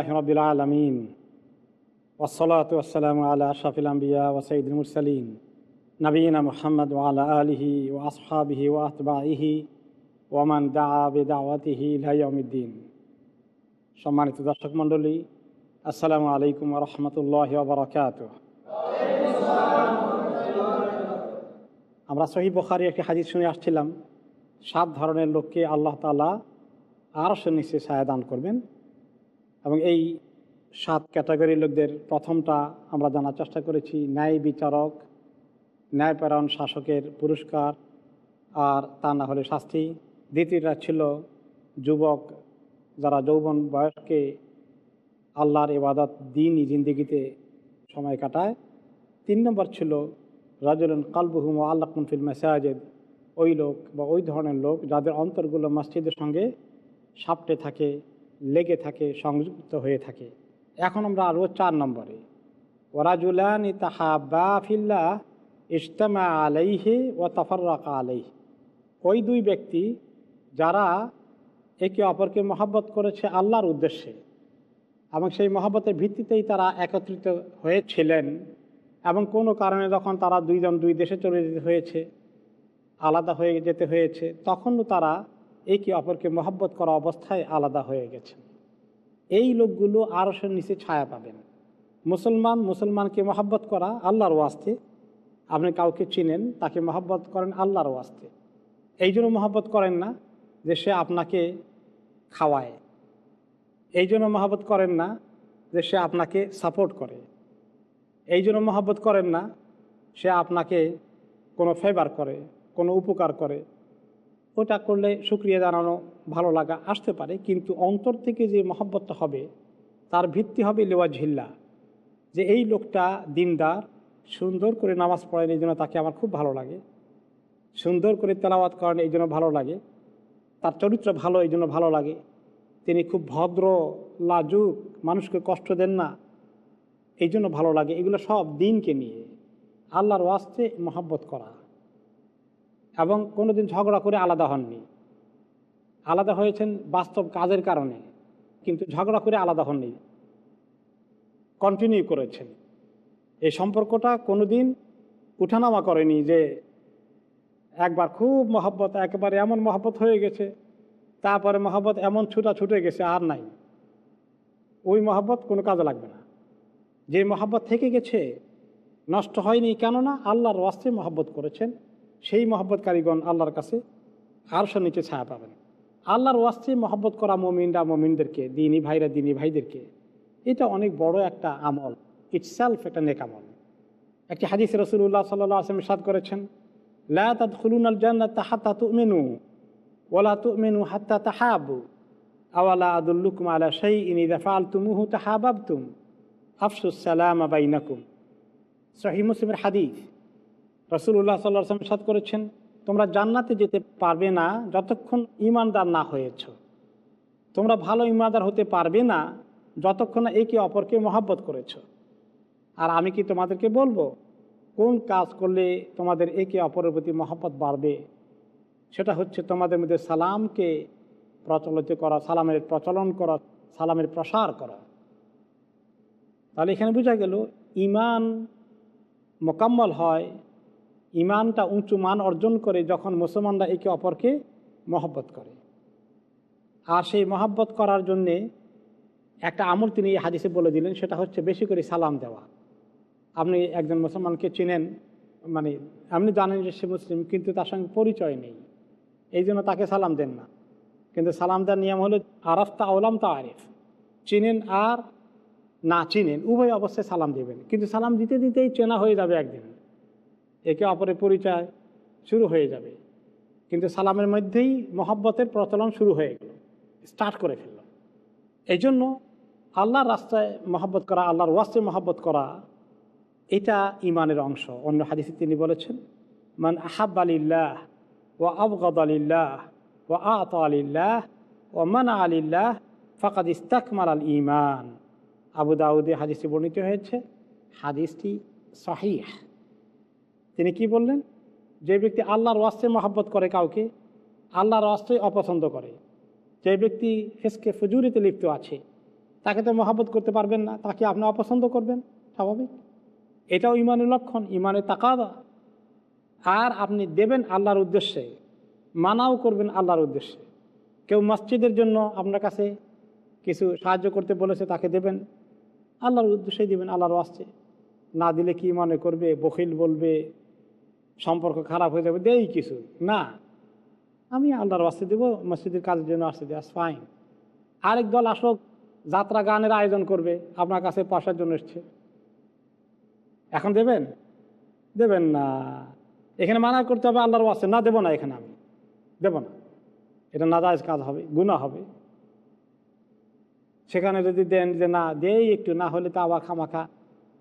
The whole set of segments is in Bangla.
আলহামদুলিল্লাহ রবিল আলমিন। ওসলাত ওসালাম আল্লাহ আশাফিল আম্বিয়া ওসাইদুল মুরসালিম নবীনা মোহাম্মদ ওয়ালা আলহি ও আসহাবিহি ও আতবাহি ওমান দাওয়াতিহি ইলাইয়ামুদ্দিন সম্মানিত দর্শক মণ্ডলী, আসসালামু আলাইকুম রহমতুল্লাহ বরকাত আমরা সহি বখারি একটি হাজির শুনে আসছিলাম, সাত ধরনের লোককে আল্লাহ তালা আরও নিচে ছায়া দান করবেন। এবং এই সাত ক্যাটাগরির লোকদের প্রথমটা আমরা জানার চেষ্টা করেছি, ন্যায় বিচারক ন্যায়পরায়ণ শাসকের পুরস্কার, আর তা না হলে শাস্তি। দ্বিতীয়টা ছিল যুবক যারা যৌবন বয়সকে আল্লাহর ইবাদত দিনই জিন্দিগিতে সময় কাটায়। তিন নম্বর ছিল রাজুলন কালবুহুম ও আল্লাহ ফিল মেসাজেদ। ওই লোক বা ওই ধরনের লোক যাদের অন্তরগুলো মসজিদের সঙ্গে সাপটে থাকে লেগে থাকে, সংযুক্ত হয়ে থাকে। এখন আমরা আরও চার নম্বরে। ওরাজুলান তাহাবা ফিল্লা ইজতামা আলাইহে ও তফররাকা আলাইহ। ওই দুই ব্যক্তি যারা একে অপরকে মহাব্বত করেছে আল্লাহর উদ্দেশ্যে এবং সেই মহাব্বতের ভিত্তিতেই তারা একত্রিত হয়েছিলেন এবং কোনো কারণে যখন তারা দুইজন দুই দেশে চলে যেতে হয়েছে, আলাদা হয়ে যেতে হয়েছে, তখনও তারা একে অপরকে মহব্বত করা অবস্থায় আলাদা হয়ে গেছেন এই লোকগুলো আরশের নিচে ছায়া পাবেন। মুসলমান মুসলমানকে মহাব্বত করা আল্লাহর ওয়াস্তে। আপনি কাউকে চিনেন, তাকে মহাব্বত করেন আল্লাহর ওয়াস্তে। এই জন্য মহাব্বত করেন না যে সে আপনাকে খাওয়ায়। এই জন্য মহাব্বত করেন না যে সে আপনাকে সাপোর্ট করে। এই জন্য মহাব্বত করেন না সে আপনাকে কোনো ফেভার করে, কোনো উপকার করে। ওটা করলে সুক্রিয়া জানানো ভালো লাগা আসতে পারে, কিন্তু অন্তর থেকে যে মহব্বতটা হবে, তার ভিত্তি হবে লেওয়া ঝিল্লা। যে এই লোকটা দিনদার, সুন্দর করে নামাজ পড়েন, এই জন্য তাকে আমার খুব ভালো লাগে। সুন্দর করে তেলাওয়াত করেন, এই জন্য ভালো লাগে। তার চরিত্র ভালো, এই জন্য ভালো লাগে। তিনি খুব ভদ্র, লাজুক, মানুষকে কষ্ট দেন না, এই জন্য ভালো লাগে। এগুলো সব দিনকে নিয়ে আল্লাহর ওয়াস্তে মহাব্বত করা। এবং কোনো দিন ঝগড়া করে আলাদা হননি। আলাদা হয়েছেন বাস্তব কাজের কারণে, কিন্তু ঝগড়া করে আলাদা হননি। কন্টিনিউ করেছেন। এই সম্পর্কটা কোনো দিন উঠানামা করেনি যে একবার খুব মহব্বত, একবারে এমন মহব্বত হয়ে গেছে, তারপরে মহব্বত এমন ছুটা ছুটে গেছে, আর নাই। ওই মহব্বত কোনো কাজে লাগবে না। যে মহব্বত থেকে গেছে, নষ্ট হয়নি কেননা আল্লাহর ওয়াস্তে মহব্বত করেছেন। সেই মহব্বতকারীগণ আল্লাহর কাছে আরশো নিচে ছায়া পাবেন। আল্লাহর ওয়াস্তে মহব্বত করা মমিনরা মমিনদেরকে, দিনী ভাইরা দিনী ভাইদেরকে, এটা অনেক বড় একটা আমল ইটসেলফ একটা নেক আমল। একটি হাদিস রসুল্লাহ সাল্লাহ আসলাম সাদ করেছেন, লা খুলুন আল জান্নাত হাত্তা তুমিনু ওলা তুমিনু হাত্তা তাহাবু আওয়ালা আদুল্লুকুম আলা সেই ইনি দফাল তুমুহু তাহাবাবতুম। আফসুস সালাম বাইনাকুম। সহি মুসলিমের হাদিস রসুল্লাহ সাল্লাহ আসলাম সাদ করেছেন, তোমরা জান্নাতে যেতে পারবে না যতক্ষণ ইমানদার না হয়েছ। তোমরা ভালো ইমানদার হতে পারবে না যতক্ষণ না একে অপরকে মহাব্বত করেছ। আর আমি কি তোমাদেরকে বলব, কোন কাজ করলে তোমাদের একে অপরের প্রতি মহব্বত বাড়বে? সেটা হচ্ছে তোমাদের মধ্যে সালামকে প্রচলিত করা, সালামের প্রচলন করা, সালামের প্রসার করা। তাহলে এখানে বোঝা গেল ইমান মোকাম্মল হয় ইমানটা উঁচু মান অর্জন করে যখন মুসলমানরা একে অপরকে মহব্বত করে। আর সেই মহব্বত করার জন্যে একটা আমল তিনি হাদিসে বলে দিলেন, সেটা হচ্ছে বেশি করে সালাম দেওয়া। আপনি একজন মুসলমানকে চিনেন মানে আপনি জানেন যে সে মুসলিম, কিন্তু তার সঙ্গে পরিচয় নেই। এই জন্য তাকে সালাম দেন না। কিন্তু সালাম দেওয়ার নিয়ম হলো, আরফতা ওলাম তা আরিফ। চিনেন আর না চিনেন, উভয় অবস্থায় সালাম দেবেন। কিন্তু সালাম দিতে দিতেই চেনা হয়ে যাবে একদিন। একে অপরের পরিচয় শুরু হয়ে যাবে। কিন্তু সালামের মধ্যেই মহব্বতের প্রচলন শুরু হয়ে গেল স্টার্ট করে ফেলল। এই জন্য আল্লাহর রাস্তায় মহব্বত করা, আল্লাহর ওয়াস্তে মহব্বত করা, এটা ইমানের অংশ। অন্য হাদিসে তিনি বলেছেন, মান আহাব আলিল্লাহ ও আবগদ আলিল্লাহ ও আত আলিল্লাহ ও মানা আলিল্লাহ ফাকাদ ইস্তাকমাল আল ইমান আবু দাউদে হাদিসটি বর্ণিত হয়েছে, হাদিসটি সহিহ। তিনি কি বললেন? যে ব্যক্তি আল্লাহর ওয়াস্তে মহাব্বত করে কাউকে, আল্লাহর ওয়াস্তে অপছন্দ করে। যে ব্যক্তি হেসকে ফুজুরিতে লিপ্ত আছে, তাকে তো মহাব্বত করতে পারবেন না, তাকে আপনি অপছন্দ করবেন, স্বাভাবিক। এটাও ইমানের লক্ষণ, ইমানের তাকাদা। আর আপনি দেবেন আল্লাহর উদ্দেশ্যে, মানাও করবেন আল্লাহর উদ্দেশ্যে। কেউ মসজিদের জন্য আপনার কাছে কিছু সাহায্য করতে বলেছে, তাকে দেবেন, আল্লাহর উদ্দেশ্যেই দেবেন আল্লাহর ওয়াস্তে। না দিলে কি মনে করবে, বখিল বলবে সম্পর্ক খারাপ হয়ে যাবে, দেই কিছু। না। আমি আল্লাহর ওয়াস্তে দেবো, মসজিদের কাজের জন্য আসতে দেওয়া ফাইন আরেক দল আসক, যাত্রা গানের আয়োজন করবে, আপনার কাছে পয়সার জন্য এসছে। এখন দেবেন? দেবেন না। এখানে মানা করতে হবে আল্লাহর ওয়াস্তে, না দেবো না এখানে আমি। দেব না। এটা নাজায়জ কাজ হবে গুণা হবে। সেখানে যদি দেন যে না, দেই একটু, না হলে তো আবার খামাখা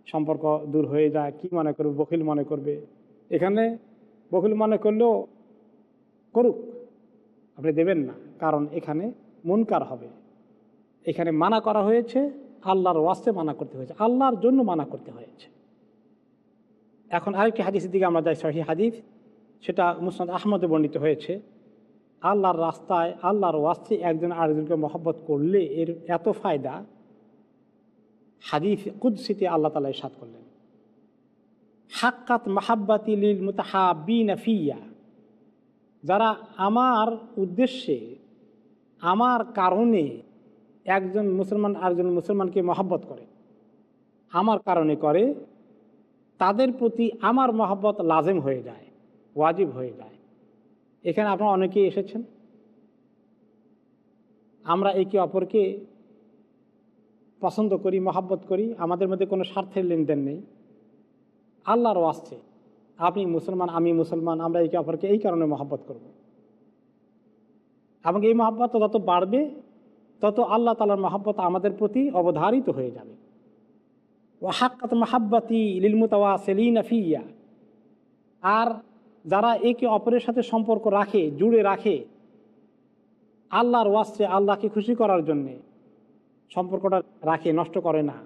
সম্পর্ক দূর হয়ে যায়, কি মনে করবে বকিল মনে করবে। এখানে বকিল মনে করলেও করুক, আপনি দেবেন না। কারণ এখানে মনকার হবে। এখানে মানা করা হয়েছে, আল্লাহর ওয়াস্তে মানা করতে হয়েছে, আল্লাহর জন্য মানা করতে হয়েছে। এখন আরেকটি হাদিসের দিকে আমরা যাই, সহি হাদিস। সেটা মুসনাদ আহমদে বর্ণিত হয়েছে, আল্লাহর রাস্তায়, আল্লাহর ওয়াস্তে একজন আরেকজনকে মহব্বত করলে এর এত ফায়দা। হাদিফ কুদ্সিতে আল্লাহ তালা সাত করলেন। হাক্কাত মাহাব্বাতি লিল মুতাহাবিন ফিয়া। যারা আমার উদ্দেশ্যে, আমার কারণে একজন মুসলমান আরেকজন মুসলমানকে মহব্বত করে, আমার কারণে করে, তাদের প্রতি আমার মহব্বত লাজেম হয়ে যায়, ওয়াজিব হয়ে যায়। এখানে আপনারা অনেকেই এসেছেন। আমরা একে অপরকে পছন্দ করি, মহাব্বত করি, আমাদের মধ্যে কোনো স্বার্থের লেনদেন নেই। আল্লাহরও আসছে আপনি মুসলমান, আমি মুসলমান, আমরা একে অপরকে এই কারণে মহাব্বত করব। এবং এই মহাব্বত যত বাড়বে, তত আল্লাহ তালার মহাব্বত আমাদের প্রতি অবধারিত হয়ে যাবে। ও হাক্কাত মাহাব্বাতি লিলমুতাওয়া সেলিন ফিয়া, আর যারা একে অপরের সাথে সম্পর্ক রাখে, জুড়ে রাখে, আল্লাহর ওয়াস্তে আল্লাহকে খুশি করার জন্যে সম্পর্কটা রাখে, নষ্ট করে না।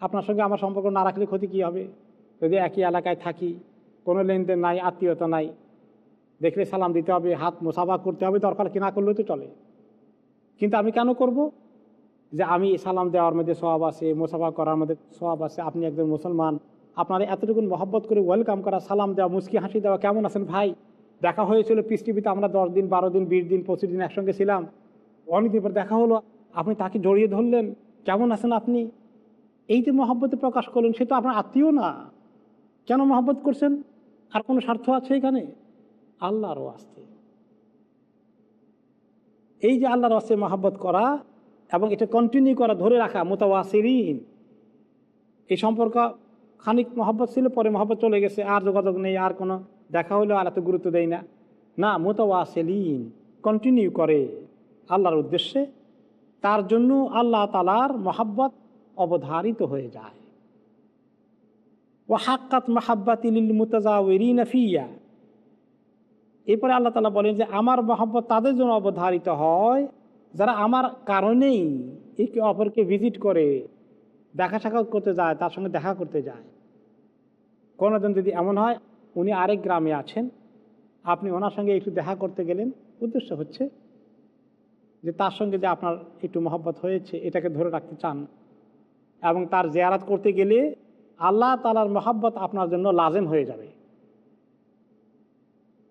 আপনার সঙ্গে আমার সম্পর্ক না রাখলে ক্ষতি কী হবে? যদি একই এলাকায় থাকি, কোনো লেনদেন নাই, আত্মীয়তা নাই, দেখলে সালাম দিতে হবে, হাত মোসাফা করতে হবে, দরকার কি না করলেও তো চলে। কিন্তু আমি কেন করব? যে আমি সালাম দেওয়ার মধ্যে সবাব আছে, মোসাফা করার মধ্যে সবাব আছে, আপনি একজন মুসলমান, আপনার এতটুকুন মহব্বত করে ওয়েলকাম করা, সালাম দেওয়া মুসকি হাসি দেওয়া, কেমন আছেন ভাই? দেখা হয়েছিল পিস টিভিতে আমরা দশ দিন, বারো দিন, বিশ দিন, পঁচিশ দিন একসঙ্গে ছিলাম। অনেকদিন পর দেখা হলো, আপনি তাকে জড়িয়ে ধরলেন, কেমন আছেন আপনি? এই যে মহব্বতে প্রকাশ করলেন, সে তো আপনার আত্মীয় না। কেন মহব্বত করছেন? আর কোনো স্বার্থ আছে এখানে? আল্লাহরও আসতে এই যে আল্লাহর আসতে মহাব্বত করা এবং এটা কন্টিনিউ করা, ধরে রাখা, মোতাওয়াসিরিন। এই সম্পর্ক খানিক মহব্বত ছিল, পরে মহব্বত চলে গেছে, আর যোগাযোগ নেই, আর কোনো দেখা হলেও আর এত গুরুত্ব দেয় না। না মোতাওয়াসেলিন কন্টিনিউ করে আল্লাহর উদ্দেশ্যে। তার জন্য আল্লাহ তালার মহাব্বত অবধারিত হয়ে যায়। ও হাক্কাত মাহাব্বাতিল মুতাজাউরিন ফিয়া এরপরে আল্লাহ তালা বলেন যে, আমার মহাব্বত তাদের জন্য অবধারিত হয়, যারা আমার কারণেই একে অপরকে ভিজিট করে দেখা সাক্ষাৎ করতে যায়, তার সঙ্গে দেখা করতে যায়। কোনোদিন যদি এমন হয়, উনি আরেক গ্রামে আছেন, আপনি ওনার সঙ্গে একটু দেখা করতে গেলেন, উদ্দেশ্য হচ্ছে যে তার সঙ্গে যে আপনার একটু মহব্বত হয়েছে, এটাকে ধরে রাখতে চান। এবং তার জেয়ারাত করতে গেলে আল্লাহ তালার মহাব্বত আপনার জন্য লাজেম হয়ে যাবে।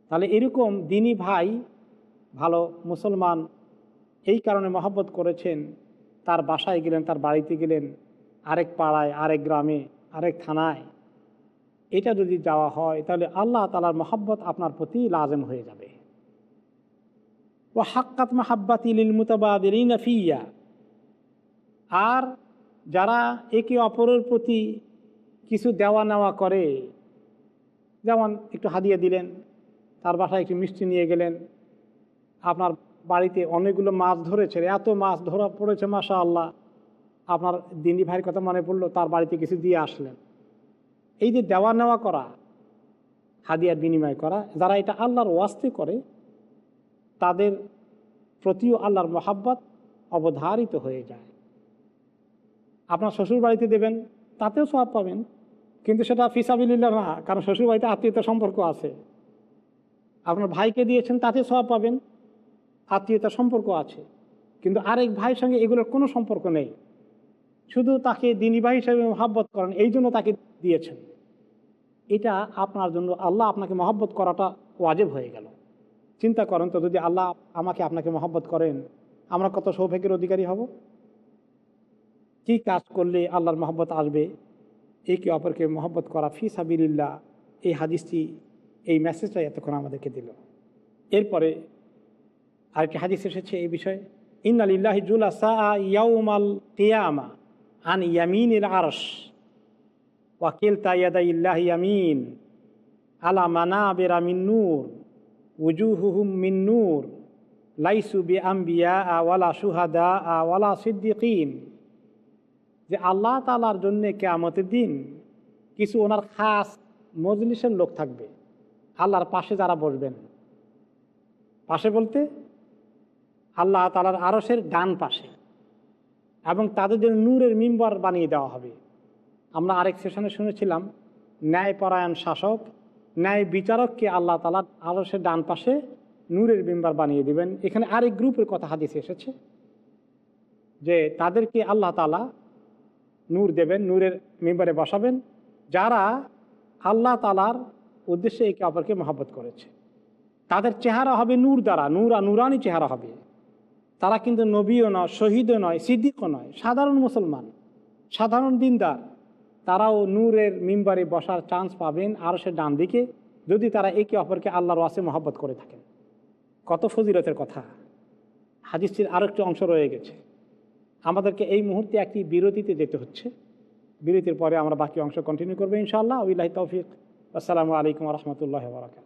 তাহলে এরকম দিনী ভাই ভালো মুসলমান এই কারণে মহব্বত করেছেন, তার বাসায় গেলেন, তার বাড়িতে গেলেন, আরেক পাড়ায়, আরেক গ্রামে, আরেক থানায়। এটা যদি যাওয়া হয়, তাহলে আল্লাহ তালার মহব্বত আপনার প্রতি লাজেম হয়ে যাবে। ও হাক্কাত মাহাব্বাতিল মুতাবাদিন ফিয়া। আর যারা একে অপরের প্রতি কিছু দেওয়া নেওয়া করে। যেমন একটু হাদিয়া দিলেন, তার বাসায় একটু মিষ্টি নিয়ে গেলেন। আপনার বাড়িতে অনেকগুলো মাছ ধরেছে এত মাছ ধরা পড়েছে মাসা আল্লাহ আপনার দিনী ভাইয়ের কথা মনে পড়ল, তার বাড়িতে কিছু দিয়ে আসলেন। এই যে দেওয়া নেওয়া করা, হাদিয়ার বিনিময় করা, যারা এটা আল্লাহর ওয়াস্তে করে, তাদের প্রতিও আল্লাহর মহাব্বত অবধারিত হয়ে যায়। আপনার শ্বশুর বাড়িতে দেবেন, তাতেও সব পাবেন। কিন্তু সেটা ফিসাবিল্লা না, কারণ শ্বশুর বাড়িতে আত্মীয়তার সম্পর্ক আছে। আপনার ভাইকে দিয়েছেন, তাতে সব পাবেন, আত্মীয়তার সম্পর্ক আছে। কিন্তু আরেক ভাইয়ের সঙ্গে এগুলোর কোনো সম্পর্ক নেই। শুধু তাকে দিনী ভাই হিসেবে মহাব্বত করেন, এই জন্য তাকে দিয়েছেন। এটা আপনার জন্য আল্লাহ আপনাকে মহব্বত করাটা ওয়াজেব হয়ে গেল। চিন্তা করেন তো, যদি আল্লাহ আমাকে আপনাকে মহব্বত করেন, আমরা কত সৌভাগ্যের অধিকারী হব? কি কাজ করলে আল্লাহর মহব্বত আসবে? একে অপরকে মহব্বত করা, ফি সাবিল্লা এই হাদিসটি, এই মেসেজটা এতক্ষণ আমাদেরকে দিল। এরপরে আরেকটি হাদিস এসেছে এই বিষয়ে। ইন্নালিল্লাহি জুলা সা ইয়াউমাল কিয়ামা আন ইয়ামিনিল আরশ ওয়াকিল তাইয়াদা ইল্লাহ ইয়ামিন আলা মানা বেরা মিন নূর, উজুহুহুম মিন নূর, লাইসু বি আম্বিয়া আ ওয়ালা সুহাদা আ ওয়ালা সিদ্দিকিন। যে আল্লাহ তালার জন্যে কেয়ামতের দিন কিছু ওনার খাস মজলিসের লোক থাকবে। আল্লাহর পাশে যারা বসবেন। পাশে বলতে আল্লাহ তালার আরসের ডান পাশে এবং তাদের জন্য নূরের মিম্বার বানিয়ে দেওয়া হবে। আমরা আরেক সেশনে শুনেছিলাম, ন্যায়পরায়ণ শাসক, ন্যায় বিচারককে আল্লাহ তালা আরসের ডান পাশে নূরের মিম্বার বানিয়ে দিবেন। এখানে আরেক গ্রুপের কথা হাদিসে এসেছে যে তাদেরকে আল্লাহ তালা নূর দেবেন, নূরের মেম্বারে বসাবেন। যারা আল্লাহ তালার উদ্দেশ্যে একে অপরকে মহাব্বত করেছে। তাদের চেহারা হবে নূর দ্বারা, নূর নুরানি চেহারা হবে। তারা কিন্তু নবীও নয়, শহীদও নয়, সিদ্দিকও নয়, সাধারণ মুসলমান, সাধারণ দিনদার। তারাও নূরের মিম্বারে বসার চান্স পাবেন আর সে ডান দিকে, যদি তারা একে অপরকে আল্লাহর ওয়াসে মহাব্বত করে থাকেন। কত ফজিলতের কথা। হাদিসটির আরেকটি অংশ রয়ে গেছে। আমাদেরকে এই মুহূর্তে একটি বিরতিতে যেতে হচ্ছে। বিরতির পরে আমরা বাকি অংশ কন্টিনিউ করব ইনশাআল্লাহ। তৌফিক। আসসালামু আলাইকুম রহমতুল্লাহ বরাকাত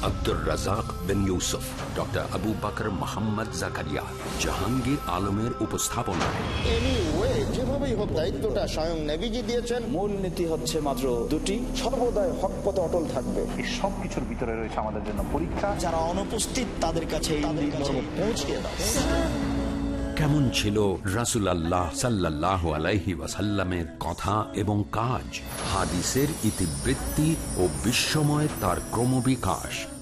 Abdur Razzak bin Yusuf doctor Abu Bakr Mohammad Zakaria Jahangir আলমের উপস্থাপনায় এনিওয়ে যেভাবেই হোক দায়িত্বটা স্বয়ং নেভিজি দিয়েছেন মূল নীতি হচ্ছে মাত্র দুটি। সর্বদাই হক পথে অটল থাকবে। এই সব কিছুর ভিতরে রয়েছে আমাদের জন্য পরীক্ষা। যারা অনুপস্থিত তাদের কাছে পৌঁছে দাও। কেমন ছিল রাসুল আল্লাহ সাল্লাহ আলাইহি ওয়াসাল্লামের কথা এবং কাজ? হাদিসের ইতিবৃত্তি ও বিশ্বময় তার ক্রমবিকাশ।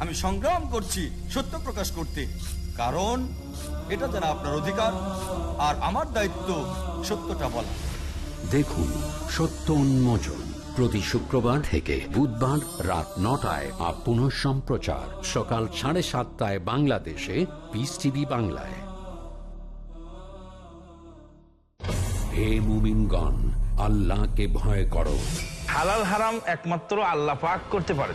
আমি সংগ্রাম করছি সত্য প্রকাশ করতে। কারণ এটা যেন আপনার অধিকার আর আমার দায়িত্ব সত্যটা বলা। দেখুন সত্য উন্মোচন প্রতি শুক্রবার থেকে বুধবার রাত নটায় আর পুনঃ সম্প্রচার সকাল সাড়ে সাতটায় বাংলাদেশে পিস টিভি বাংলায়। হে মুমিনগণ আল্লাহকে ভয় করো। হালাল হারাম একমাত্র আল্লাহ পাক করতে পারে।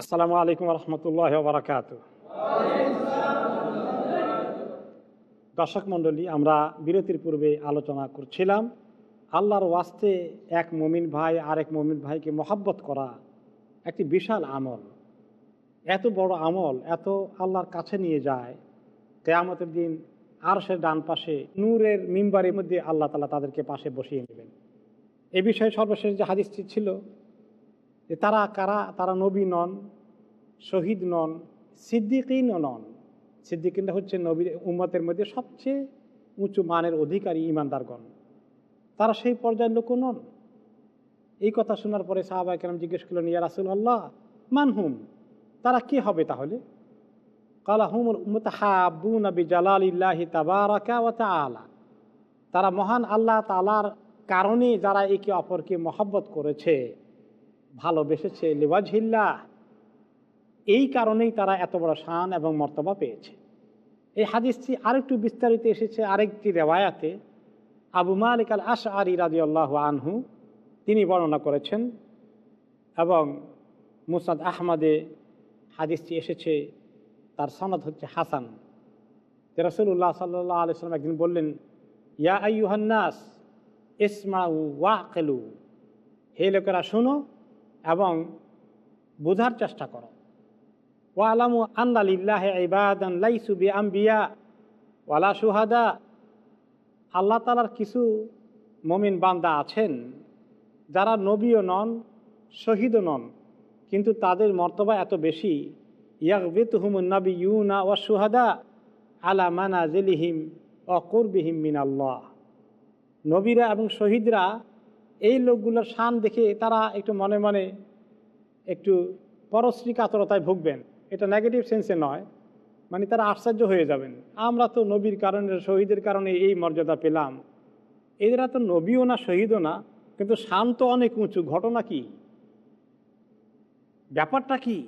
আসসালামু আলাইকুম রহমতুল্লাহ বারাকাত দর্শক মণ্ডলী, আমরা বিরতির পূর্বে আলোচনা করছিলাম, আল্লাহর ওয়াস্তে এক মমিন ভাই আরেক মমিন ভাইকে মহাব্বত করা একটি বিশাল আমল। এত বড় আমল, এত আল্লাহর কাছে নিয়ে যায়, কেয়ামতের দিন আর সে ডান পাশে নূরের মিম্বারের মধ্যে আল্লাহ তালা তাদেরকে পাশে বসিয়ে নেবেন। এ বিষয়ে সর্বশেষ যে হাদিসটি ছিল যে তারা কারা? তারা নবী নন, শহীদ নন সিদ্দিকইনও নন। সিদ্দিকিনরা হচ্ছে নবী, উম্মতের মধ্যে সবচেয়ে উঁচু মানের অধিকারী ইমানদারগণ। তারা সেই পর্যায়ের লোকও নন। এই কথা শোনার পরে সাহাবাই কেরাম জিজ্ঞেস করলেন, ইয়া রাসুল আল্লাহ মানহুম তারা কি হবে তাহলে? কালা মুতাহাবু নবী জালালিল্লাহি তাবারাকা ওয়া তারা মহান আল্লাহ তালার কারণে যারা একে অপরকে মহব্বত করেছে। ভালোবেসেছে। লিবাজহিল্লা এই কারণেই তারা এত বড় শান এবং মর্তবা পেয়েছে। এই হাদিসটি আরেকটু বিস্তারিত এসেছে আরেকটি রেওয়ায়াতে। আবু মালিক আল আশ আরি রাজি আল্লাহ আনহু, তিনি বর্ণনা করেছেন এবং মুসাদ আহমদে হাদিসটি এসেছে, তার সনদ হচ্ছে হাসান। রসুল্লাহ সাল্লাহ আলিয়াল্লাম একদিন বললেন, ইয়া আইহান্নাস ইসমাউ ওয়াকেলু হে লোকেরা, শুনো এবং বোঝার চেষ্টা করো। ও আলামু আন্দালিল্লাহ ইবাদান লাইসু বি আম্বিয়া ওয়ালা সুহাদা আল্লাহ তালার কিছু মমিন বান্দা আছেন যারা নবীও নন, শহীদও নন, কিন্তু তাদের মর্তবা এত বেশি। ইয়াকবিত হুমুন নবী ইউনা ও সুহাদা আলা মানা জেলিহিম অকুরবিহিম মিন আল্লাহ নবীরা এবং শহীদরা এই লোকগুলোর শান দেখে তারা একটু মনে মনে একটু পরশ্রী কাতরতায় ভুগবেন। এটা নেগেটিভ সেন্সে নয় মানে তারা আশ্চর্য হয়ে যাবেন। আমরা তো নবীর কারণে, শহীদের কারণে এই মর্যাদা পেলাম। এরা তো নবীও না, শহীদও না, কিন্তু শান তো অনেক উঁচু। ঘটনা কি? ব্যাপারটা কি?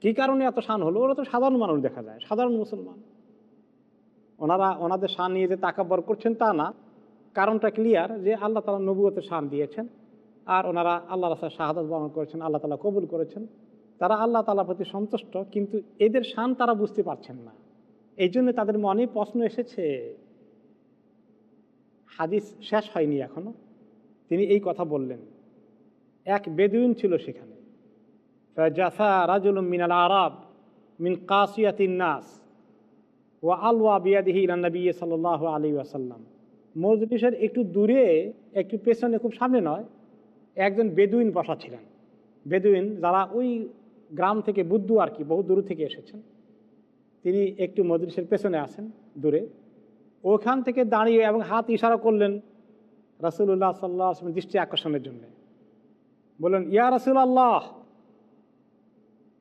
কি কারণে এত শান হলো? ওরা তো সাধারণ মানুষ দেখা যায়, সাধারণ মুসলমান। ওনারা, ওনাদের শান নিয়ে যে তাকাব্বর করছেন তা না। কারণটা ক্লিয়ার যে আল্লাহ তালা নবুয়তে শান দিয়েছেন আর ওনারা আল্লাহ রাস্তায় শাহাদাত বর্ণন করেছেন, আল্লাহ তালা কবুল করেছেন। তারা আল্লাহ তালার প্রতি সন্তুষ্ট, কিন্তু এদের শান তারা বুঝতে পারছেন না। এই জন্য তাদের মনে প্রশ্ন এসেছে। হাদিস শেষ হয়নি এখনও। তিনি এই কথা বললেন। এক বেদুইন ছিল সেখানে। জাসা রাজুল মিনাল আরব মিন কাসিয়াতিন নাস ও আলওয়া বিয়াদিহি নবী সাল আলী ওয়াসাল্লাম। মজলিসের একটু দূরে, একটু পেছনে, খুব সামনে নয়, একজন বেদুইন বসা ছিলেন। বেদুইন যারা ওই গ্রাম থেকে বুদ্ধু আর কি, বহু দূর থেকে এসেছেন, তিনি একটু মজলিসের পেছনে আছেন, দূরে। ওখান থেকে দাঁড়িয়ে এবং হাত ইশারা করলেন রাসুল্লাহ সাল্লাহ আসলামের দৃষ্টি আকর্ষণের জন্য। বললেন, ইয়া রাসুল আল্লাহ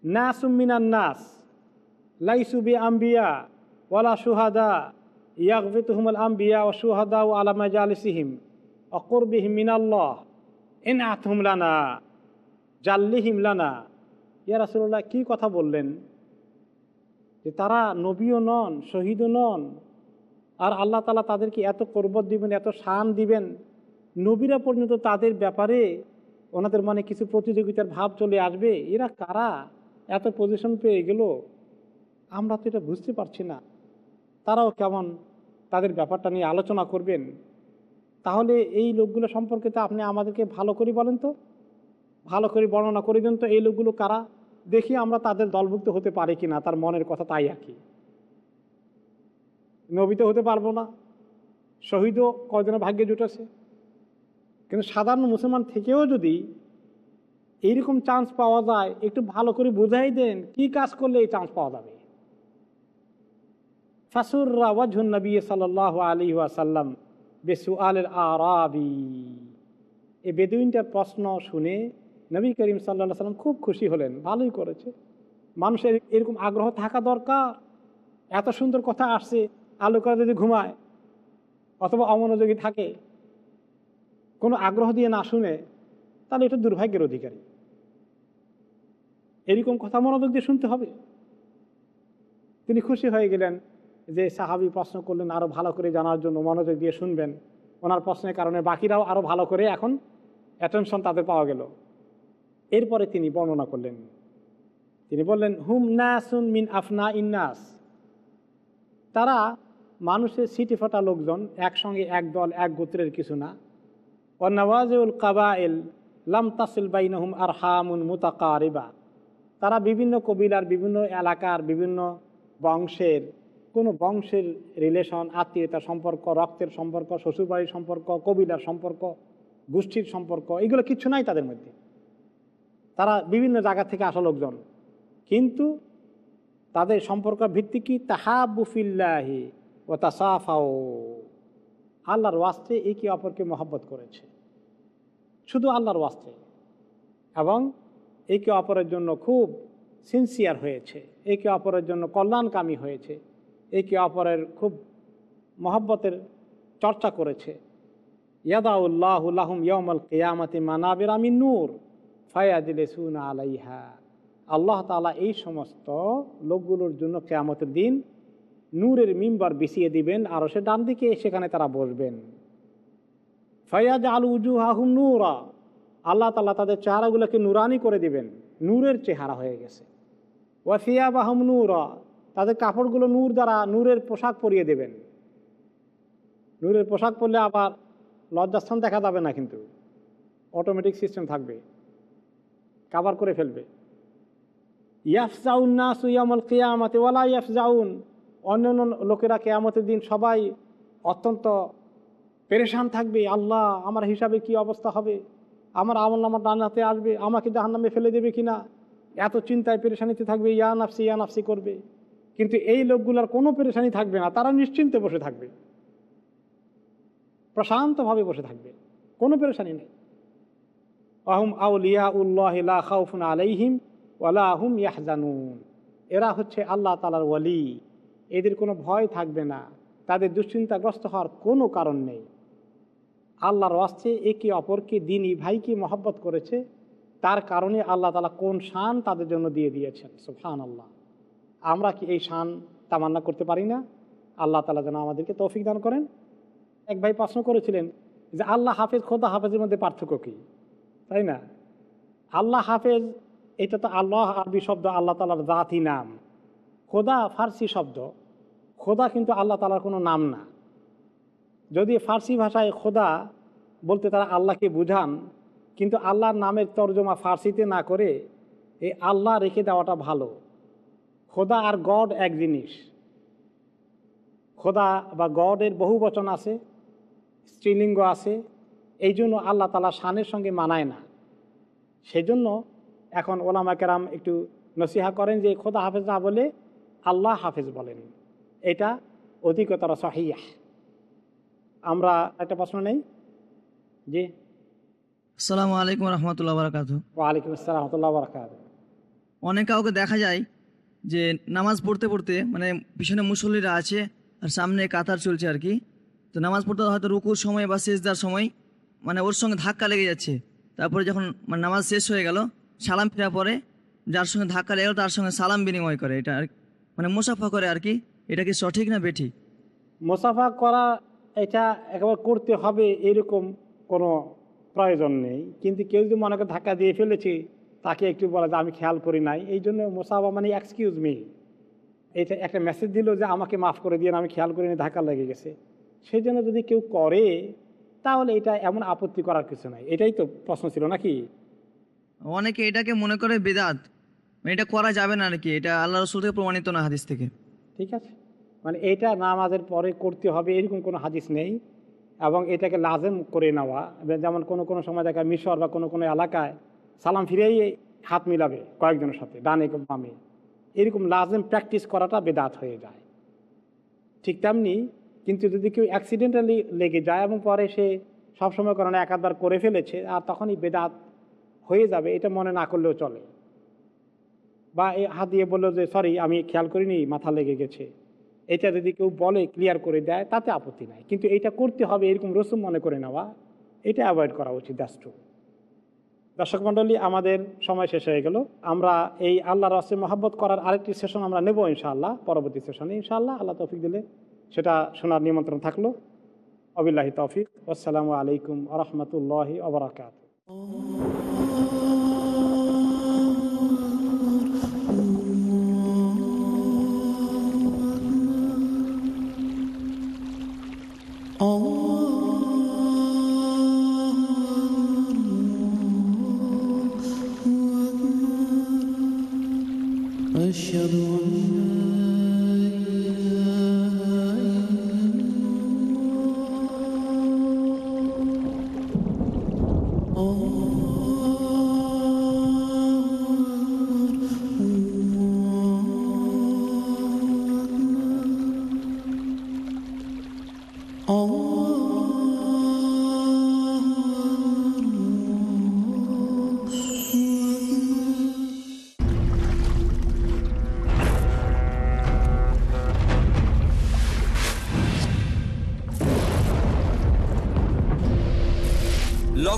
নাসুমিনান নাস লাইসুবি আম্বিয়া ওয়ালা সুহাদা ইয়াকবিতুহুমুল আম্বিয়া ও ও আলামা জালিসিহিম অকরবিহিম মিনাল্লাহ এন আতহুম লানা জাল্লিহিম লানা। ইয়া রাসুল্লাহ কী কথা বললেন? যে তারা নবীও নন, শহীদও নন, আর আল্লাহ তালা তাদেরকে এত করবত দিবেন, এত শান দিবেন, নবীরা পর্যন্ত তাদের ব্যাপারে ওনাদের মনে কিছু প্রতিযোগিতার ভাব চলে আসবে। এরা কারা? এত পজিশন পেয়ে গেল। আমরা তো এটা বুঝতে পারছি না। তারাও কেমন? তাদের ব্যাপারটা নিয়ে আলোচনা করবেন, তাহলে এই লোকগুলো সম্পর্কে তো আপনি আমাদেরকে ভালো করে বলেন তো। ভালো করে বর্ণনা করে দেন তো, এই লোকগুলো কারা? দেখি আমরা তাদের দলভুক্ত হতে পারি কি না তার মনের কথা তাই আর কি। নবীতে হতে পারব না। শহীদও কয়জনের ভাগ্যে জুটেছে। কিন্তু সাধারণ মুসলমান থেকেও যদি এইরকম চান্স পাওয়া যায়, একটু ভালো করে বোঝাই দেন, কি কাজ করলে এই চান্স পাওয়া যাবে? ফাসুররা ওয়াজহুন নবী সাল আলী ওয়াসাল্লাম বেসু আলের আরাবি। এই বেদুইনটার প্রশ্ন শুনে নবী করিম সাল্লা সাল্লাম খুব খুশি হলেন, ভালোই করেছে। মানুষের এরকম আগ্রহ থাকা দরকার, এত সুন্দর কথা আসছে আলু করে যদি ঘুমায় অথবা অমনোযোগী থাকে, কোনো আগ্রহ দিয়ে না শুনে, তাহলে এটা দুর্ভাগ্যের অধিকারী। এরকম কথা মনোযোগ দিয়ে শুনতে হবে। তিনি খুশি হয়ে গেলেন যে সাহাবি প্রশ্ন করলেন আরও ভালো করে জানার জন্য মনোযোগ দিয়ে শুনবেন। ওনার প্রশ্নের কারণে বাকিরাও আরও ভালো করে এখন অ্যাটেনশন তাদের পাওয়া গেল। এরপরে তিনি বর্ণনা করলেন। তিনি বললেন, হুম নাসুন মিন আফনা ইন্নাস তারা মানুষের সিটি ফটা লোকজন, একসঙ্গে এক দল, এক গোত্রের কিছু না। ওয়ানওয়াজউল কাবাইল লাম তাসিল বাইনহুম আর হামুন মুতাকারিবা। তারা বিভিন্ন কবিলার, বিভিন্ন এলাকার, বিভিন্ন বংশের কোনো বংশের রিলেশন আত্মীয়তা সম্পর্ক, রক্তের সম্পর্ক, শ্বশুরবাড়ির সম্পর্ক, কবিলার সম্পর্ক, গোষ্ঠীর সম্পর্ক, এগুলো কিছু নাই তাদের মধ্যে। তারা বিভিন্ন জায়গা থেকে আসা লোকজন। কিন্তু তাদের সম্পর্ক ভিত্তি কি? তাহাবুফিল্লাহি ও তাসাফাও আল্লাহর ওয়াস্তে একে অপরকে মহব্বত করেছে। শুধু আল্লাহর ওয়াস্তে। এবং একে অপরের জন্য খুব সিনসিয়ার হয়েছে। একে অপরের জন্য কল্যাণকামী হয়েছে। একে অপরের খুব মহব্বতের চর্চা করেছে। ইয়াদাউল্লাহুল্লাহম ইয়মল কেয়ামতি মানাবের আমি নূর ফায়াদিল সুন আলাইহা। আল্লাহ তালা এই সমস্ত লোকগুলোর জন্য কেয়ামতের দিন নূরের মিম্বার বিছিয়ে দিবেন, আর সে ডান দিকে সেখানে তারা বসবেন। ফয়াজ আল উজু হাহুম নূরা, আল্লাহ তালা তাদের চেহারাগুলোকে নুরানি করে দিবেন। নূরের চেহারা হয়ে গেছে। ওয়াফিয়া বাহম নূরা তাদের কাপড়গুলো নূর দ্বারা নূরের পোশাক পরিয়ে দেবেন। নূরের পোশাক পরলে আবার লজ্জাস্থান দেখা যাবে না কিন্তু। অটোমেটিক সিস্টেম থাকবে। কাবার করে ফেলবে। ইয়াফজাউন না সুয়ামল কেয়ামতে ওয়ালা ইয়াফজাউন। অন্যান্য লোকেরা কেয়ামতের দিন সবাই অত্যন্ত পেরেশান থাকবে। আল্লাহ, আমার হিসাবে কি অবস্থা হবে? আমার আমল আমার ডান হাতে আসবে। আমাকে জাহান নামে ফেলে দেবে কিনা? এত চিন্তায় পেরেশানিতে থাকবে। ইয়া নাফসি ইয়া নাফসি করবে। কিন্তু এই লোকগুলোর কোনো পেরেশানি থাকবে না, তারা নিশ্চিন্তে বসে থাকবে। প্রশান্তভাবে বসে থাকবে, কোনো পেরেশানি নেই। আহম আউলিয়া উল্লাহ খাউফুন আলাইহিম ওয়ালাহুম ইয়াহজানুন। এরা হচ্ছে আল্লাহ তালার ওয়ালি, এদের কোনো ভয় থাকবে না, তাদের দুশ্চিন্তাগ্রস্ত হওয়ার কোনো কারণ নেই। আল্লাহর ওয়াস্তে একে অপরকে দিনই ভাইকে মহব্বত করেছে, তার কারণে আল্লাহ তালা কোন শান তাদের জন্য দিয়ে দিয়েছেন সুফান আল্লাহ আমরা কি এই শান তামান্না করতে পারি না? আল্লাহ তালা যেন আমাদেরকে তৌফিক দান করেন। এক ভাই প্রশ্ন করেছিলেন যে, আল্লাহ হাফেজ, খোদা হাফেজের মধ্যে পার্থক্য কী? তাই না? আল্লাহ হাফেজ, এটা তো আল্লাহ আরবি শব্দ, আল্লাহ তালার জাতি নাম। খোদা ফার্সি শব্দ। খোদা কিন্তু আল্লাহ তালার কোনো নাম না। যদি ফার্সি ভাষায় খোদা বলতে তারা আল্লাহকে বুঝান, কিন্তু আল্লাহর নামের তর্জমা ফার্সিতে না করে, এই আল্লাহ রেখে দেওয়াটা ভালো। খোদা আর গড এক জিনিস। খোদা বা গডের বহু বচন আছে স্ত্রীলিঙ্গ আছে এই জন্য আল্লাহ তালা শানের সঙ্গে মানায় না। সেই জন্য এখন ওলামা কেরাম একটু নসিহা করেন যে খোদা হাফেজ না বলে আল্লাহ হাফেজ বলেন। এটা অধিকতর সহিয়া আমরা একটা প্রশ্ন নেই? জি। আসসালামু আলাইকুম রহমতুল্লাহ বারকাত ওয়ালাইকুম আসসালাম রহমতুল্লাহ বরকাত অনেক কাউকে দেখা যায় যে নামাজ পড়তে পড়তে মানে পিছনে মুসল্লিরা আছে আর সামনে কাতার চলছে আর কি, তো নামাজ পড়তে হয়তো রুকুর সময় বা শেষ শেষদার সময় মানে ওর সঙ্গে ধাক্কা লেগে যাচ্ছে। তারপরে যখন মানে নামাজ শেষ হয়ে গেল, সালাম ফেরা পরে যার সঙ্গে ধাক্কা লেগে গেল তার সঙ্গে সালাম বিনিময় করে। এটা আর মানে মুসাফা করে আর কি, এটা কি সঠিক না বেঠিক? মুসাফা করা, এটা একেবারে করতে হবে, এরকম কোনো প্রয়োজন নেই। কিন্তু কেউ যদি মনে করে ধাক্কা দিয়ে ফেলেছে তাকে একটু বলা যে আমি খেয়াল করি নাই। এই জন্য মোসাফা মানে এক্সকিউজ মি এটা একটা মেসেজ দিল যে আমাকে মাফ করে দিয়ে আমি খেয়াল করিনি ধাক্কা লেগে গেছে। সেই জন্য যদি কেউ করে তাহলে এটা এমন আপত্তি করার কিছু নাই। এটাই তো প্রশ্ন ছিল নাকি? অনেকে এটাকে মনে করে বেদাত। এটা করা যাবে না আর কি এটা আল্লাহ রসুল থেকে প্রমাণিত না হাদিস থেকে? ঠিক আছে। মানে এটা নামাজের পরে করতে হবে এরকম কোনো হাদিস নেই। এবং এটাকে লাজেম করে নেওয়া। যেমন কোনো কোনো সময় দেখা মিশর বা কোনো কোনো এলাকায় সালাম ফিরেই হাত মিলাবে কয়েকজনের সাথে, ডানে বামে। এরকম লাজেম প্র্যাকটিস করাটা বেদাত হয়ে যায়। ঠিক তেমনি কিন্তু যদি কেউ অ্যাক্সিডেন্টালি লেগে যায় এবং পরে সে সবসময় কারণে একাধবার করে ফেলেছে, আর তখনই বেদাত হয়ে যাবে, এটা মনে না করলেও চলে। বা এ হাত দিয়ে বলল যে সরি আমি খেয়াল করিনি, মাথা লেগে গেছে। এটা যদি কেউ বলে ক্লিয়ার করে দেয়, তাতে আপত্তি নাই। কিন্তু এটা করতে হবে, এরকম রসুম মনে করে নেওয়া, এটা অ্যাভয়েড করা উচিত দ্যাটস দর্শক মণ্ডলী, আমাদের সময় শেষ হয়ে গেল। আমরা এই আল্লাহ রসে মহাব্বত করার আরেকটি সেশন আমরা নেব ইনশাআল্লাহ, পরবর্তী সেশনে ইনশাআল্লাহ, আল্লাহ তৌফিক দিলে সেটা শোনার নিমন্ত্রণ থাকল। অবিল্লাহি তৌফিক। আসসালামু আলাইকুম আরহামতুল্লাহি আবরাকাত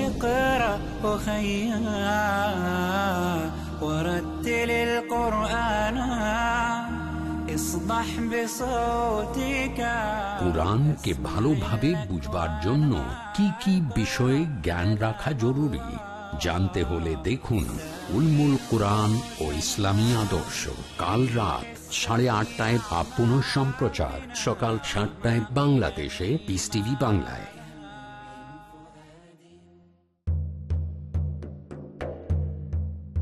اقرأ أخيا ورتل القرآن اصدح بصوتك কোরআনকে ভালোভাবে বুঝবার জন্য কি কি বিষয়ে জ্ঞান রাখা জরুরি জানতে হলে দেখুন উলমুল কোরআন ও ইসলামী আদর্শ কাল রাত সাড়ে আটটায় বা পুনঃ সম্প্রচার সকাল সাতটায় বাংলাদেশে পিস টিভি বাংলায়